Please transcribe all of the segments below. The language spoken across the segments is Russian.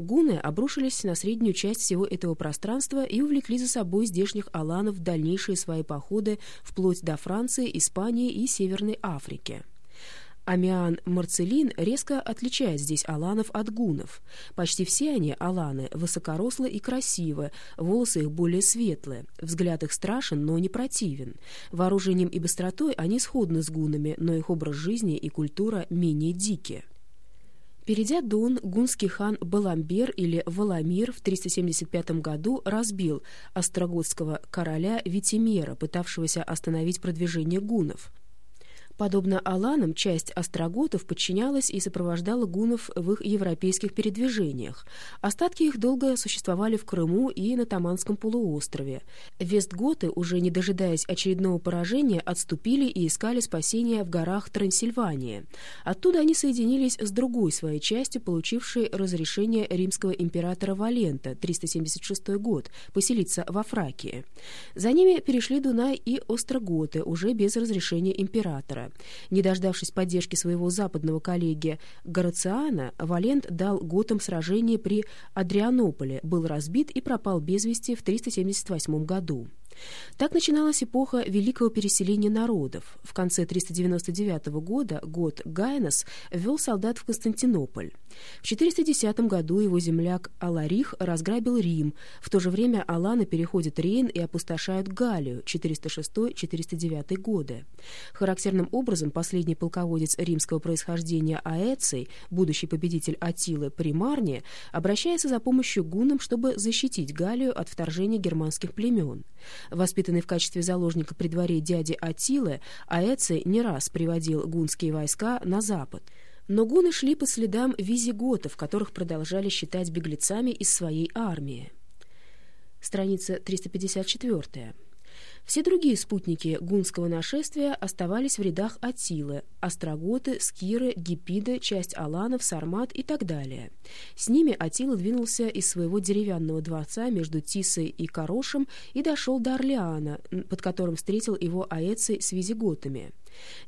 гуны обрушились на среднюю часть всего этого пространства и увлекли за собой здешних аланов в дальнейшие свои походы вплоть до Франции, Испании и Северной Африки. Амиан Марцелин резко отличает здесь аланов от гунов. Почти все они, аланы, высокорослы и красивы, волосы их более светлые, взгляд их страшен, но не противен. Вооружением и быстротой они сходны с гунами, но их образ жизни и культура менее дикие. Перейдя Дон, гунский хан Баламбер или Валамир в 375 году разбил остроготского короля Витимера, пытавшегося остановить продвижение гунов. Подобно аланам, часть остроготов подчинялась и сопровождала гунов в их европейских передвижениях. Остатки их долго существовали в Крыму и на Таманском полуострове. Вестготы, уже не дожидаясь очередного поражения, отступили и искали спасения в горах Трансильвании. Оттуда они соединились с другой своей частью, получившей разрешение римского императора Валента, 376 год, поселиться во Фракии. За ними перешли Дунай и остроготы, уже без разрешения императора. Не дождавшись поддержки своего западного коллеги Горациана, Валент дал готам сражение при Адрианополе, был разбит и пропал без вести в 378 году. Так начиналась эпоха великого переселения народов. В конце 399 года год Гайнос ввел солдат в Константинополь. В 410 году его земляк Аларих разграбил Рим. В то же время аланы переходят Рейн и опустошают Галлию 406-409 годы. Характерным образом последний полководец римского происхождения Аэций, будущий победитель Атилы при Марне, обращается за помощью гуннам, чтобы защитить Галлию от вторжения германских племен. Воспитанный в качестве заложника при дворе дяди Атилы, Аэций не раз приводил гунские войска на запад. Но гуны шли по следам визиготов, которых продолжали считать беглецами из своей армии. Страница 354. Все другие спутники гунского нашествия оставались в рядах Атилы – Остроготы, Скиры, Гипиды, часть Аланов, Сармат и так далее. С ними Атила двинулся из своего деревянного дворца между Тисой и Корошем и дошел до Орлеана, под которым встретил его Аэций с визиготами.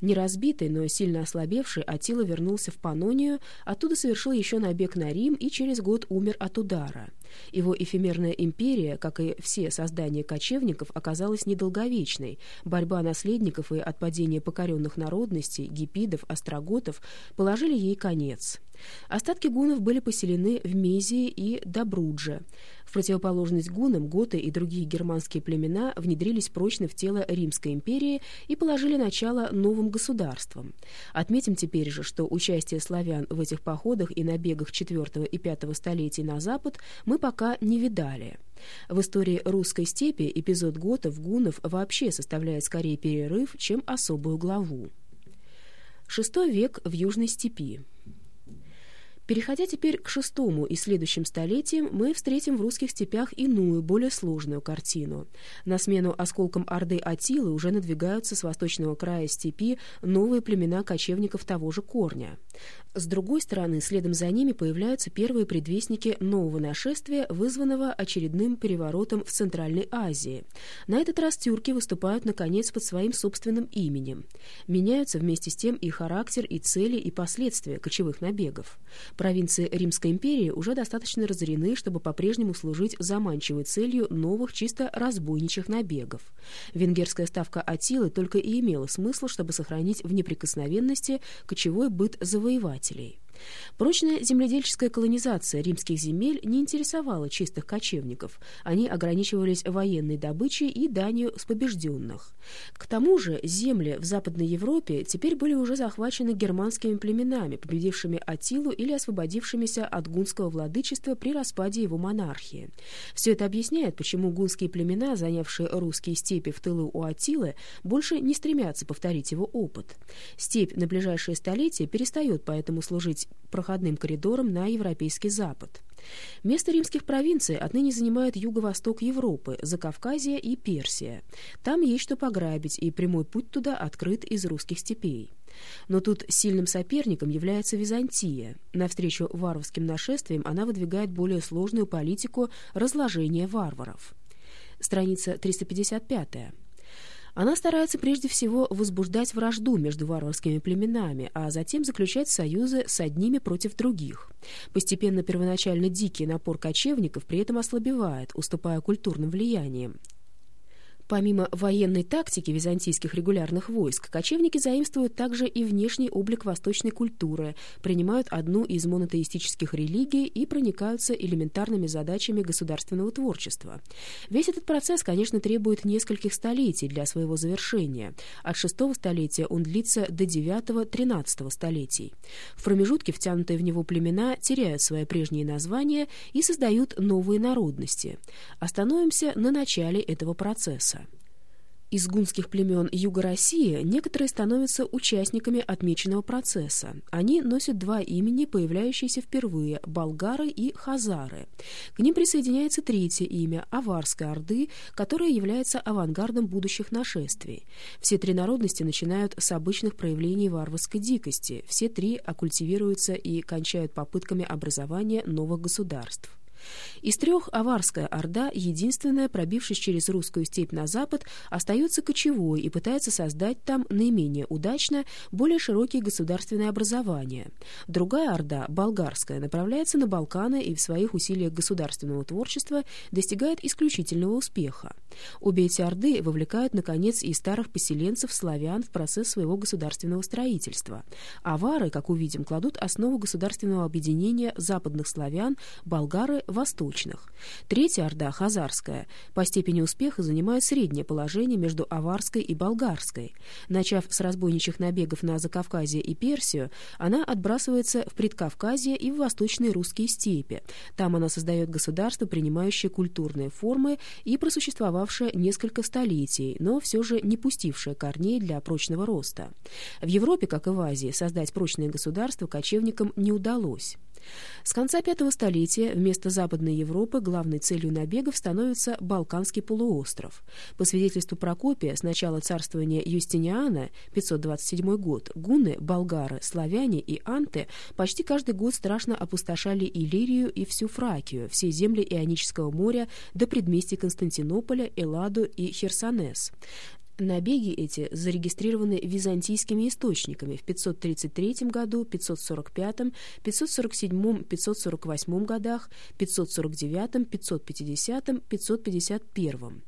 Неразбитый, но сильно ослабевший, Атила вернулся в Панонию, оттуда совершил еще набег на Рим и через год умер от удара. Его эфемерная империя, как и все создания кочевников, оказалась недолговечной. Борьба наследников и отпадение покоренных народностей, гипидов, остроготов положили ей конец. Остатки гунов были поселены в Мезии и Добрудже. В противоположность гунам, готы и другие германские племена внедрились прочно в тело Римской империи и положили начало новым государствам. Отметим теперь же, что участие славян в этих походах и набегах IV и V столетий на запад мы пока не видали. В истории русской степи эпизод готов, гунов вообще составляет скорее перерыв, чем особую главу. Шестой век в Южной степи. Переходя теперь к шестому и следующим столетиям, мы встретим в русских степях иную, более сложную картину. На смену осколкам Орды Атилы уже надвигаются с восточного края степи новые племена кочевников того же корня. С другой стороны, следом за ними появляются первые предвестники нового нашествия, вызванного очередным переворотом в Центральной Азии. На этот раз тюрки выступают, наконец, под своим собственным именем. Меняются вместе с тем и характер, и цели, и последствия кочевых набегов. Провинции Римской империи уже достаточно разорены, чтобы по-прежнему служить заманчивой целью новых чисто разбойничьих набегов. Венгерская ставка Атилы только и имела смысл, чтобы сохранить в неприкосновенности кочевой быт завоевателей читателей. Прочная земледельческая колонизация римских земель не интересовала чистых кочевников. Они ограничивались военной добычей и данью с побежденных. К тому же земли в Западной Европе теперь были уже захвачены германскими племенами, победившими Атилу или освободившимися от гунского владычества при распаде его монархии. Все это объясняет, почему гунские племена, занявшие русские степи в тылу у Атилы, больше не стремятся повторить его опыт. Степь на ближайшие столетия перестает поэтому служить проходным коридором на Европейский Запад. Место римских провинций отныне занимает юго-восток Европы, Закавказье и Персия. Там есть что пограбить, и прямой путь туда открыт из русских степей. Но тут сильным соперником является Византия. Навстречу варварским нашествиям она выдвигает более сложную политику разложения варваров. Страница 355. Она старается прежде всего возбуждать вражду между варварскими племенами, а затем заключать союзы с одними против других. Постепенно первоначально дикий напор кочевников при этом ослабевает, уступая культурным влияниям. Помимо военной тактики византийских регулярных войск, кочевники заимствуют также и внешний облик восточной культуры, принимают одну из монотеистических религий и проникаются элементарными задачами государственного творчества. Весь этот процесс, конечно, требует нескольких столетий для своего завершения. От шестого столетия он длится до девятого-тринадцатого столетий. В промежутке втянутые в него племена теряют свои прежние названия и создают новые народности. Остановимся на начале этого процесса. Из гунских племен Юга России некоторые становятся участниками отмеченного процесса. Они носят два имени, появляющиеся впервые – болгары и хазары. К ним присоединяется третье имя – Аварской Орды, которое является авангардом будущих нашествий. Все три народности начинают с обычных проявлений варварской дикости. Все три оккультивируются и кончают попытками образования новых государств. Из трех Аварская Орда, единственная, пробившись через русскую степь на запад, остается кочевой и пытается создать там наименее удачно более широкие государственные образования. Другая Орда, болгарская, направляется на Балканы и в своих усилиях государственного творчества достигает исключительного успеха. Обе эти Орды вовлекают, наконец, и старых поселенцев славян в процесс своего государственного строительства. Авары, как увидим, кладут основу государственного объединения западных славян, болгары восточных. Третья орда, хазарская, по степени успеха занимает среднее положение между аварской и болгарской. Начав с разбойничьих набегов на Закавказье и Персию, она отбрасывается в Предкавказье и в восточные русские степи. Там она создает государство, принимающее культурные формы и просуществовавшее несколько столетий, но все же не пустившее корней для прочного роста. В Европе, как и в Азии, создать прочное государство кочевникам не удалось. С конца пятого столетия вместо Западной Европы главной целью набегов становится Балканский полуостров. По свидетельству Прокопия, с начала царствования Юстиниана, 527 год, гунны, болгары, славяне и анты почти каждый год страшно опустошали Иллирию и всю Фракию, все земли Ионического моря до предместий Константинополя, Элладу и Херсонес. Набеги эти зарегистрированы византийскими источниками в 533 году, 545, 547, 548 годах, 549, 550, 551.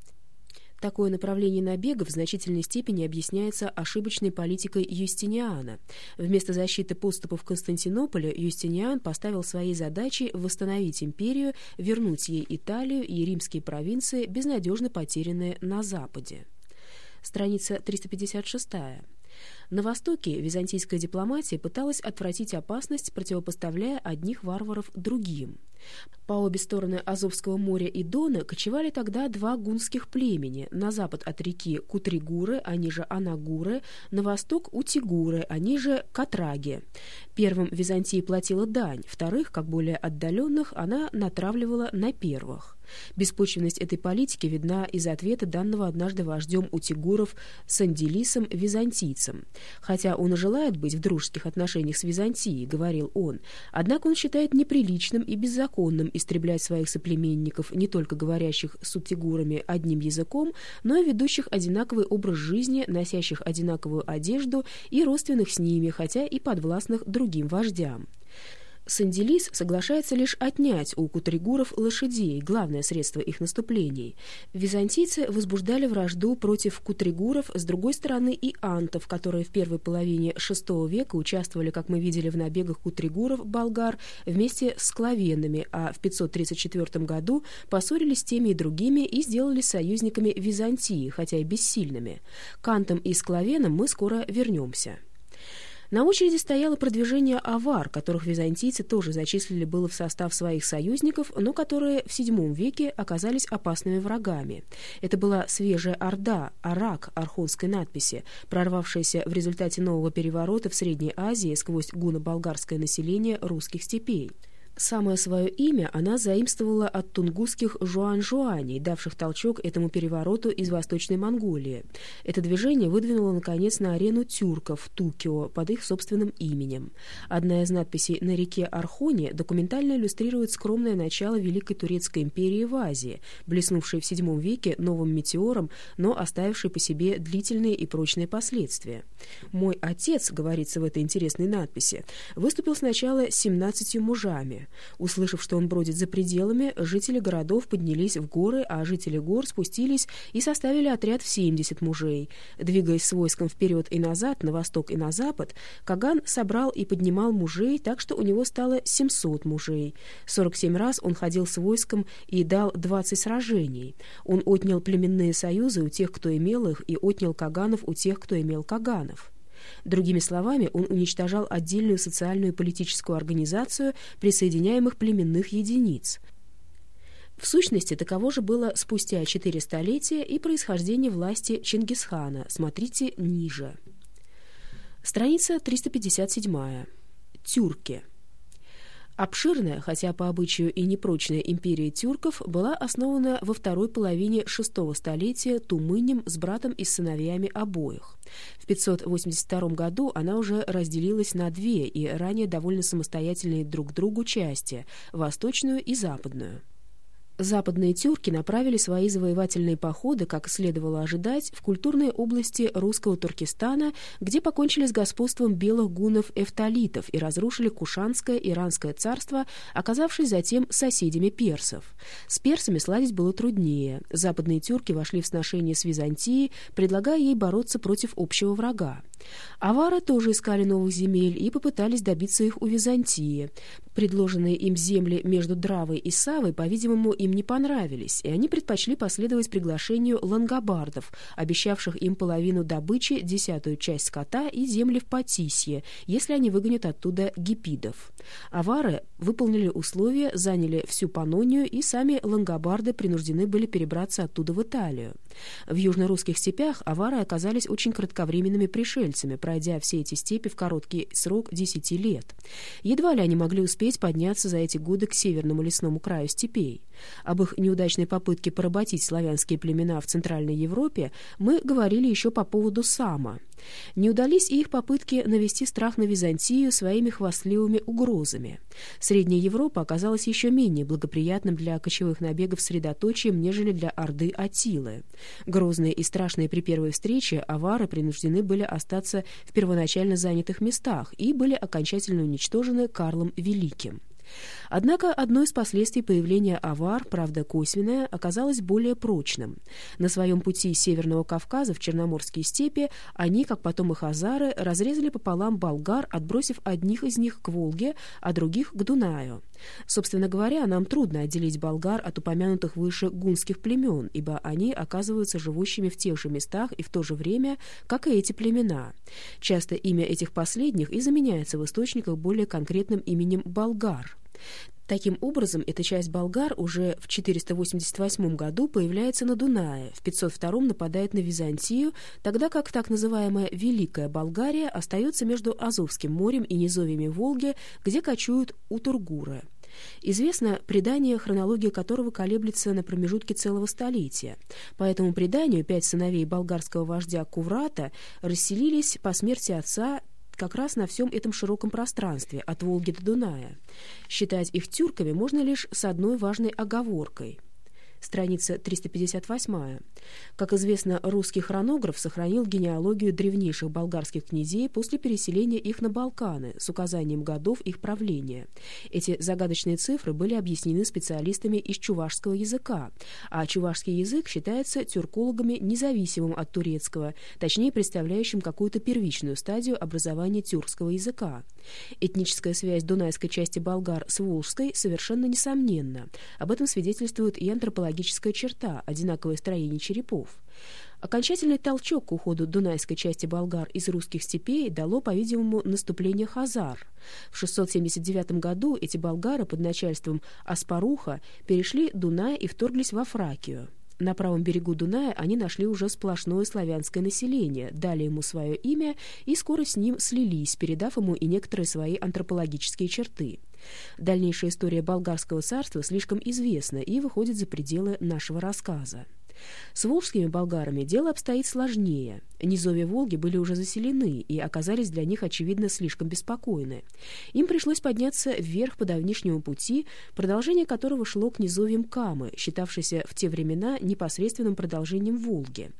Такое направление набега в значительной степени объясняется ошибочной политикой Юстиниана. Вместо защиты подступов Константинополя Юстиниан поставил своей задачей восстановить империю, вернуть ей Италию и римские провинции, безнадежно потерянные на Западе страница 356. На Востоке византийская дипломатия пыталась отвратить опасность, противопоставляя одних варваров другим. По обе стороны Азовского моря и Дона кочевали тогда два гунских племени. На запад от реки Кутригуры, они же Анагуры, на восток Утигуры, они же Катраги. Первым Византия платила дань, вторых, как более отдаленных, она натравливала на первых. Беспочвенность этой политики видна из ответа данного однажды вождем Утигуров Санделисом византийцам. Хотя он и желает быть в дружеских отношениях с Византией, говорил он, однако он считает неприличным и беззаконным истреблять своих соплеменников, не только говорящих с Утигурами одним языком, но и ведущих одинаковый образ жизни, носящих одинаковую одежду и родственных с ними, хотя и подвластных другим вождям. Санделис соглашается лишь отнять у кутригуров лошадей, главное средство их наступлений. Византийцы возбуждали вражду против кутригуров, с другой стороны и антов, которые в первой половине VI века участвовали, как мы видели, в набегах кутригуров, болгар, вместе с клавенами, а в 534 году поссорились с теми и другими и сделались союзниками Византии, хотя и бессильными. К антам и склавенам мы скоро вернемся. На очереди стояло продвижение авар, которых византийцы тоже зачислили было в состав своих союзников, но которые в VII веке оказались опасными врагами. Это была свежая орда, арак архонской надписи, прорвавшаяся в результате нового переворота в Средней Азии сквозь гуно-болгарское население русских степей. Самое свое имя она заимствовала от тунгусских жуан-жуаней, давших толчок этому перевороту из Восточной Монголии. Это движение выдвинуло, наконец, на арену тюрков Тукио под их собственным именем. Одна из надписей на реке Архоне документально иллюстрирует скромное начало Великой Турецкой империи в Азии, блеснувшей в VII веке новым метеором, но оставившей по себе длительные и прочные последствия. «Мой отец», — говорится в этой интересной надписи, выступил сначала с 17 мужами, Услышав, что он бродит за пределами, жители городов поднялись в горы, а жители гор спустились и составили отряд в 70 мужей. Двигаясь с войском вперед и назад, на восток и на запад, Каган собрал и поднимал мужей, так что у него стало 700 мужей. 47 раз он ходил с войском и дал 20 сражений. Он отнял племенные союзы у тех, кто имел их, и отнял Каганов у тех, кто имел Каганов. Другими словами, он уничтожал отдельную социальную и политическую организацию присоединяемых племенных единиц. В сущности, таково же было спустя четыре столетия и происхождение власти Чингисхана. Смотрите ниже. Страница 357. Тюрки. Обширная, хотя по обычаю и непрочная империя тюрков была основана во второй половине шестого столетия Тумынем с братом и сыновьями обоих. В 582 году она уже разделилась на две и ранее довольно самостоятельные друг другу части – восточную и западную. Западные тюрки направили свои завоевательные походы, как следовало ожидать, в культурные области русского Туркестана, где покончили с господством белых гунов-эфталитов и разрушили Кушанское иранское царство, оказавшись затем соседями персов. С персами сладить было труднее. Западные тюрки вошли в сношение с Византией, предлагая ей бороться против общего врага. Авары тоже искали новых земель и попытались добиться их у Византии. Предложенные им земли между Дравой и Савой, по-видимому, им не понравились, и они предпочли последовать приглашению лангобардов, обещавших им половину добычи, десятую часть скота и земли в Патисье, если они выгонят оттуда гипидов. Авары выполнили условия, заняли всю Панонию, и сами лангобарды принуждены были перебраться оттуда в Италию. В южно-русских степях авары оказались очень кратковременными пришельцами, пройдя все эти степи в короткий срок десяти лет. Едва ли они могли успеть подняться за эти годы к северному лесному краю степей. Об их неудачной попытке поработить славянские племена в Центральной Европе мы говорили еще по поводу Сама. Не удались и их попытки навести страх на Византию своими хвастливыми угрозами. Средняя Европа оказалась еще менее благоприятным для кочевых набегов средоточием, нежели для Орды Атилы. Грозные и страшные при первой встрече авары принуждены были остаться в первоначально занятых местах и были окончательно уничтожены Карлом Великим. Однако одно из последствий появления авар, правда косвенное, оказалось более прочным. На своем пути с Северного Кавказа в Черноморские степи они, как потом и хазары, разрезали пополам болгар, отбросив одних из них к Волге, а других к Дунаю. Собственно говоря, нам трудно отделить болгар от упомянутых выше гунских племен, ибо они оказываются живущими в тех же местах и в то же время, как и эти племена. Часто имя этих последних и заменяется в источниках более конкретным именем болгар. Таким образом, эта часть болгар уже в 488 году появляется на Дунае, в 502 нападает на Византию, тогда как так называемая Великая Болгария остается между Азовским морем и низовьями Волги, где кочуют утургуры. Известно предание, хронология которого колеблется на промежутке целого столетия. По этому преданию пять сыновей болгарского вождя Куврата расселились по смерти отца как раз на всем этом широком пространстве, от Волги до Дуная. Считать их тюрками можно лишь с одной важной оговоркой – страница 358. Как известно, русский хронограф сохранил генеалогию древнейших болгарских князей после переселения их на Балканы с указанием годов их правления. Эти загадочные цифры были объяснены специалистами из чувашского языка, а чувашский язык считается тюркологами независимым от турецкого, точнее представляющим какую-то первичную стадию образования тюркского языка. Этническая связь дунайской части болгар с волжской совершенно несомненна. Об этом свидетельствует и антропология морфологическая черта, одинаковое строение черепов. Окончательный толчок к уходу дунайской части болгар из русских степей дало, по-видимому, наступление хазар. В 679 году эти болгары под начальством Аспаруха перешли Дунай и вторглись во Фракию. На правом берегу Дуная они нашли уже сплошное славянское население, дали ему свое имя и скоро с ним слились, передав ему и некоторые свои антропологические черты. Дальнейшая история болгарского царства слишком известна и выходит за пределы нашего рассказа. С волжскими болгарами дело обстоит сложнее. Низовья Волги были уже заселены и оказались для них, очевидно, слишком беспокойны. Им пришлось подняться вверх по давнишнему пути, продолжение которого шло к низовьям Камы, считавшейся в те времена непосредственным продолжением Волги.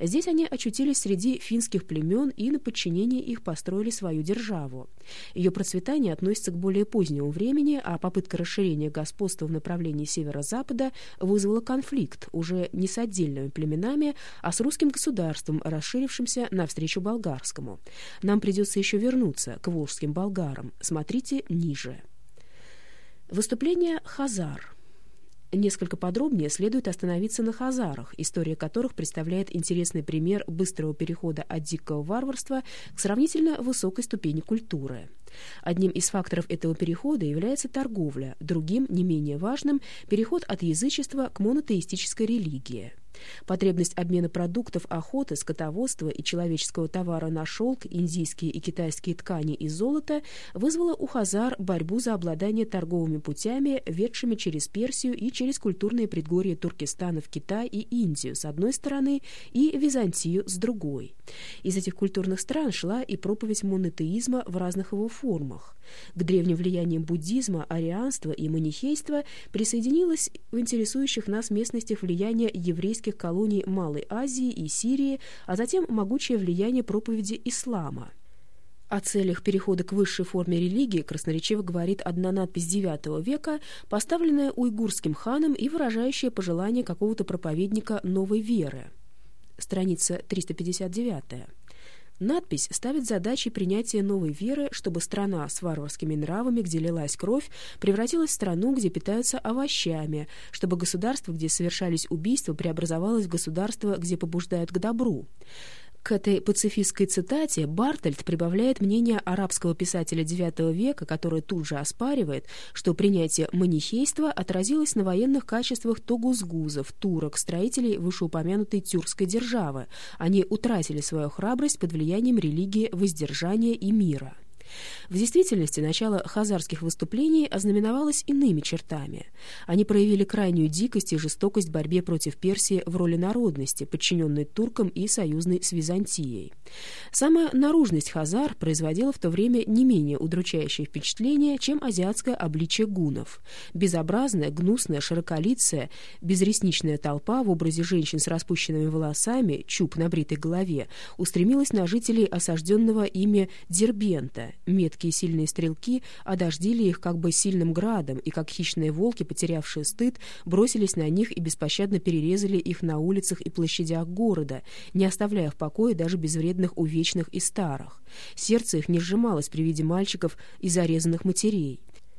Здесь они очутились среди финских племен и на подчинение их построили свою державу. Ее процветание относится к более позднему времени, а попытка расширения господства в направлении северо-запада вызвала конфликт уже не с отдельными племенами, а с русским государством, расширившимся навстречу болгарскому. Нам придется еще вернуться к волжским болгарам. Смотрите ниже. Выступление «Хазар». Несколько подробнее следует остановиться на хазарах, история которых представляет интересный пример быстрого перехода от дикого варварства к сравнительно высокой ступени культуры. Одним из факторов этого перехода является торговля, другим, не менее важным, переход от язычества к монотеистической религии. Потребность обмена продуктов охоты, скотоводства и человеческого товара на шелк, индийские и китайские ткани и золото вызвала у хазар борьбу за обладание торговыми путями, ведшими через Персию и через культурные предгорья Туркестана в Китай и Индию с одной стороны и Византию с другой. Из этих культурных стран шла и проповедь монотеизма в разных его формах. К древним влияниям буддизма, арианства и манихейства присоединилось в интересующих нас местностях влияние еврейских колоний Малой Азии и Сирии, а затем могучее влияние проповеди ислама. О целях перехода к высшей форме религии красноречиво говорит одна надпись IX века, поставленная уйгурским ханом и выражающая пожелание какого-то проповедника новой веры. Страница 359. Надпись ставит задачей принятия новой веры, чтобы страна с варварскими нравами, где лилась кровь, превратилась в страну, где питаются овощами, чтобы государство, где совершались убийства, преобразовалось в государство, где побуждают к добру. К этой пацифистской цитате Бартольд прибавляет мнение арабского писателя IX века, который тут же оспаривает, что принятие манихейства отразилось на военных качествах тогузгузов, турок, строителей вышеупомянутой тюркской державы. Они утратили свою храбрость под влиянием религии воздержания и мира. В действительности начало хазарских выступлений ознаменовалось иными чертами. Они проявили крайнюю дикость и жестокость в борьбе против Персии в роли народности, подчиненной туркам и союзной с Византией. Самая наружность хазар производила в то время не менее удручающее впечатление, чем азиатское обличие гунов. Безобразная, гнусная, широколицая, безресничная толпа в образе женщин с распущенными волосами, чуб на бритой голове, устремилась на жителей осажденного ими Дербента, Меткие сильные стрелки одождили их как бы сильным градом, и как хищные волки, потерявшие стыд, бросились на них и беспощадно перерезали их на улицах и площадях города, не оставляя в покое даже безвредных увечных и старых. Сердце их не сжималось при виде мальчиков и зарезанных матерей.